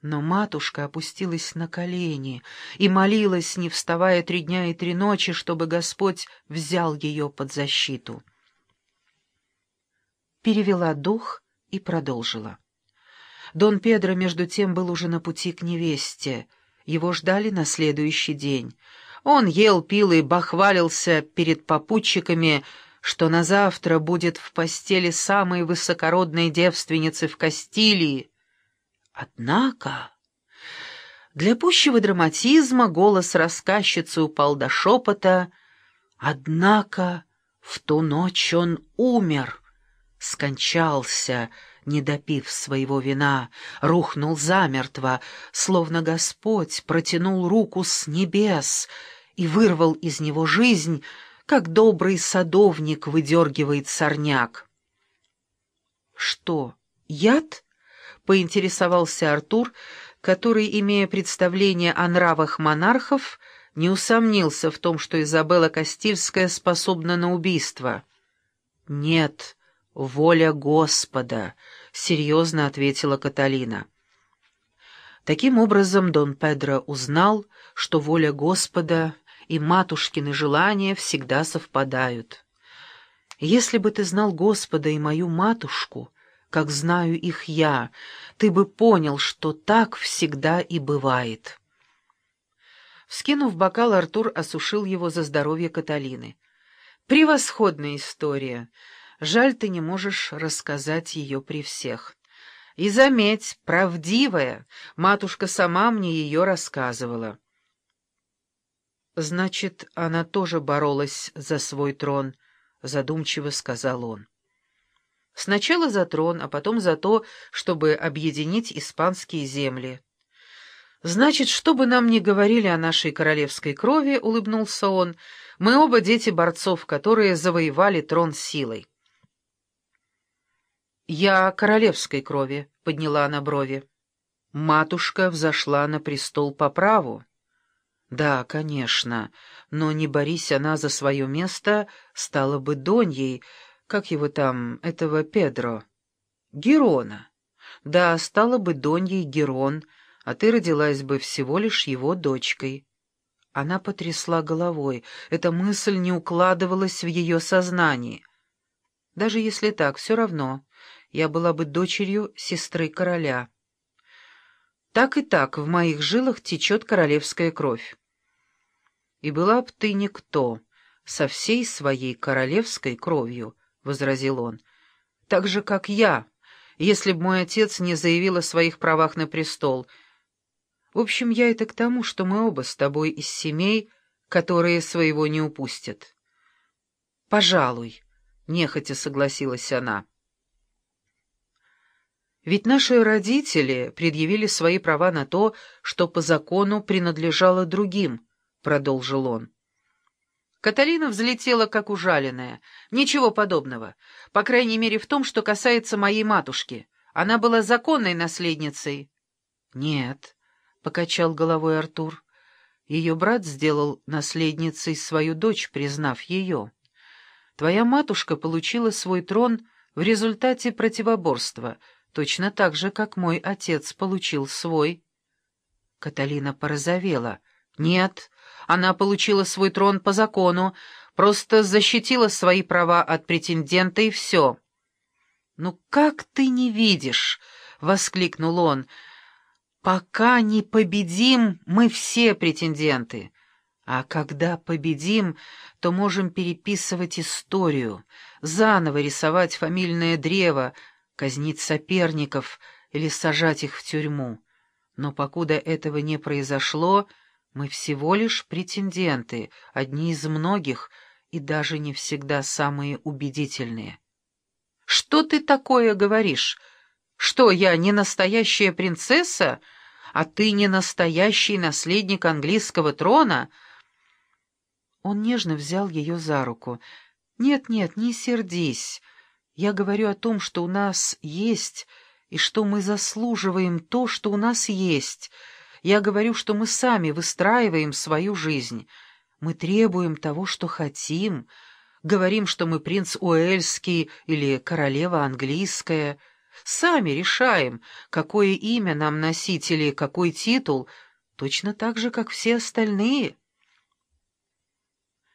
Но матушка опустилась на колени и молилась, не вставая три дня и три ночи, чтобы Господь взял ее под защиту. Перевела дух и продолжила. Дон Педро, между тем, был уже на пути к невесте. Его ждали на следующий день. Он ел, пил и бахвалился перед попутчиками, что на завтра будет в постели самой высокородной девственницы в Кастилии. Однако... Для пущего драматизма голос рассказчицы упал до шепота. Однако в ту ночь он умер, скончался, не допив своего вина, рухнул замертво, словно Господь протянул руку с небес и вырвал из него жизнь, как добрый садовник выдергивает сорняк. «Что, яд?» — поинтересовался Артур, который, имея представление о нравах монархов, не усомнился в том, что Изабелла Кастильская способна на убийство. «Нет, воля Господа», — серьезно ответила Каталина. Таким образом, Дон Педро узнал, что воля Господа и матушкины желания всегда совпадают. Если бы ты знал Господа и мою матушку, как знаю их я, ты бы понял, что так всегда и бывает». Вскинув бокал, Артур осушил его за здоровье Каталины. «Превосходная история. Жаль, ты не можешь рассказать ее при всех. И заметь, правдивая, матушка сама мне ее рассказывала». «Значит, она тоже боролась за свой трон», — задумчиво сказал он. «Сначала за трон, а потом за то, чтобы объединить испанские земли». «Значит, что бы нам ни говорили о нашей королевской крови», — улыбнулся он, — «мы оба дети борцов, которые завоевали трон силой». «Я королевской крови», — подняла она брови. «Матушка взошла на престол по праву». Да, конечно, но не борись она за свое место, стала бы Доньей, как его там, этого Педро. Герона. Да, стала бы Доньей Герон, а ты родилась бы всего лишь его дочкой. Она потрясла головой, эта мысль не укладывалась в ее сознании. Даже если так, все равно, я была бы дочерью сестры короля. Так и так в моих жилах течет королевская кровь. И была б ты никто, со всей своей королевской кровью, — возразил он, — так же, как я, если б мой отец не заявил о своих правах на престол. В общем, я это к тому, что мы оба с тобой из семей, которые своего не упустят. — Пожалуй, — нехотя согласилась она. Ведь наши родители предъявили свои права на то, что по закону принадлежало другим, — продолжил он. Каталина взлетела, как ужаленная. Ничего подобного. По крайней мере, в том, что касается моей матушки. Она была законной наследницей. — Нет, — покачал головой Артур. Ее брат сделал наследницей свою дочь, признав ее. Твоя матушка получила свой трон в результате противоборства — точно так же, как мой отец получил свой. Каталина порозовела. Нет, она получила свой трон по закону, просто защитила свои права от претендента и все. «Ну как ты не видишь?» — воскликнул он. «Пока не победим, мы все претенденты. А когда победим, то можем переписывать историю, заново рисовать фамильное древо, казнить соперников или сажать их в тюрьму. Но покуда этого не произошло, мы всего лишь претенденты, одни из многих, и даже не всегда самые убедительные. «Что ты такое говоришь? Что, я не настоящая принцесса, а ты не настоящий наследник английского трона?» Он нежно взял ее за руку. «Нет-нет, не сердись». Я говорю о том, что у нас есть, и что мы заслуживаем то, что у нас есть. Я говорю, что мы сами выстраиваем свою жизнь. Мы требуем того, что хотим. Говорим, что мы принц Уэльский или королева английская. сами решаем, какое имя нам носить или какой титул, точно так же, как все остальные».